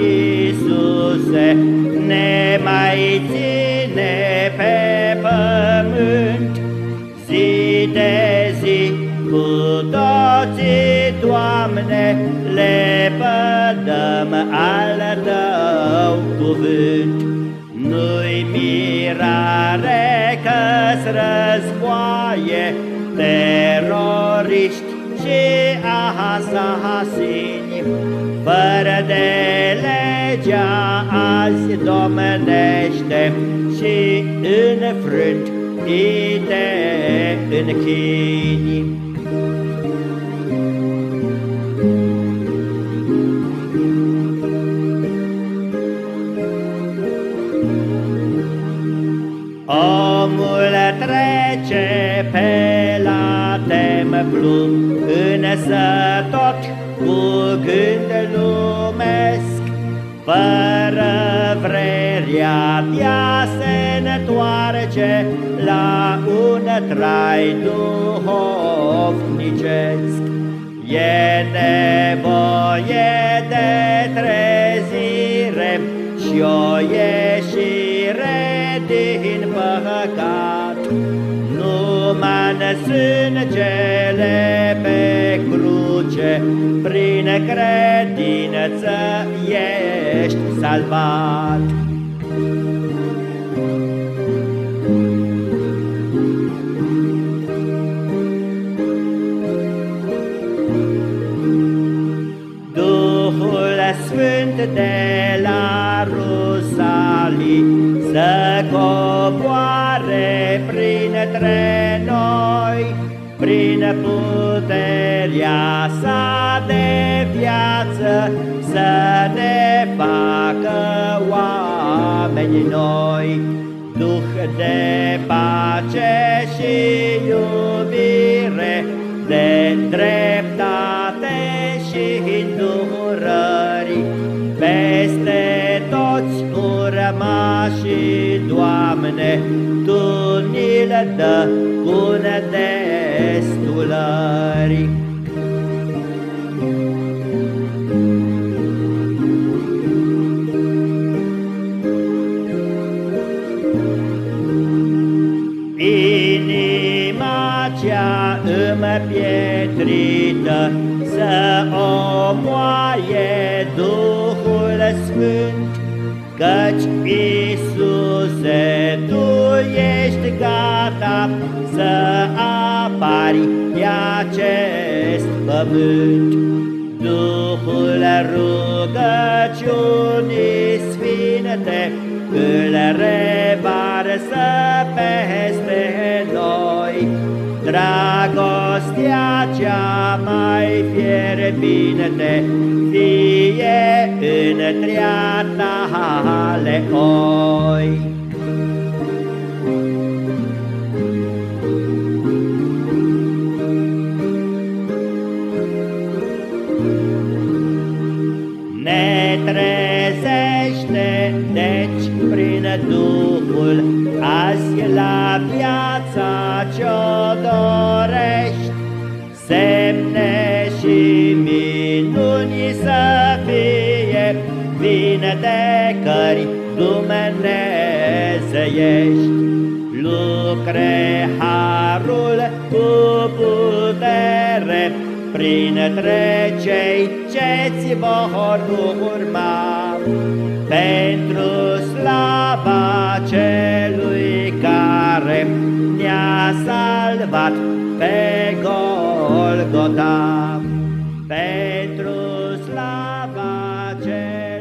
Iisuse, ne mai ține pe pământ. Zi de zi cu toții, Doamne, le pădăm al Tău cuvânt. Nu-i mirare că-s războaie, teroriști și asasini, fără de legea azi domnește și înfrânt îi te închini. Omul trece pe la templu, însă tot cu gând lumesc, fără vrerea de-a se întoarce la un trai duhovnicesc. E nevoie de trezire și o ieșire din păcat. Numai sângele pe cruce, prin credință ești salvat. Duhul Sfânt de să coboare printre noi, prin puterea sa de viață, să ne facă oameni noi. Duh de pace și iubire, de dreptate și îndurări, peste toți urmașii, ni-l dă cu destulări. Inima cea împietrită să o moaie Duhul Sfânt, Căci, Iisuse, Tu ești gata să apari pe acest pământ. Duhul rugăciunii sfinte îl revarsă peste noi. Dragostea cea mai fierbinte fie întrea tale oi. Trezește, deci, prin Duhul, azi la viața ce-o dorești, semne și minuni să fie, vindecări dumnezeiești. Lucre harul cu putere, printre cei ce-ți vor urma, pentru slava celui care ne-a salvat pe Golgota, pentru slava celui